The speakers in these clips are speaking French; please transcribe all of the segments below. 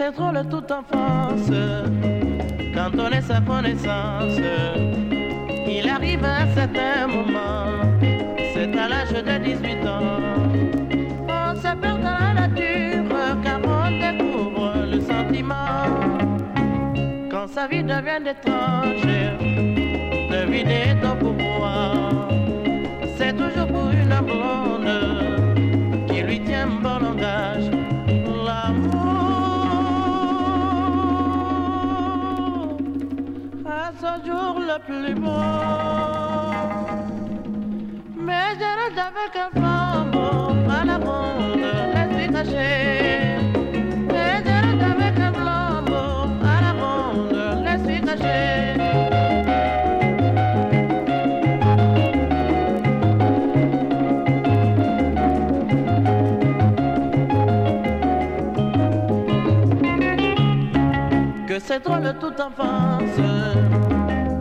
c'est drôle toute enfance quand on est sa connaissance. Il arrive à un certain moment, c'est à l'âge de 18 ans. Sa vie devient étrange, devinez ton pouvoir. C'est toujours pour une blonde qui lui tient bon langage. le plus beau. Mais je reste avec un flambeau à la l'esprit caché. Que c'est drôle toute enfance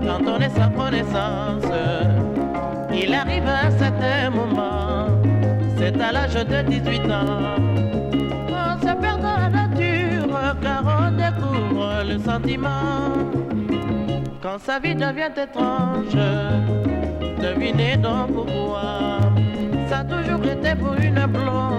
quand on est sa connaissance. Il arrive un certain moment, c'est à l'âge de 18 ans. On se perd dans la nature car on découvre le sentiment. Quand sa vie devient étrange, devinez donc pourquoi. Ça a toujours été pour une blonde